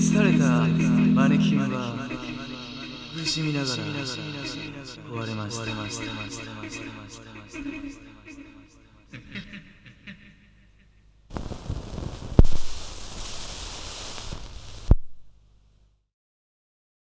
り廃れたマネキンは苦しみながら壊れました。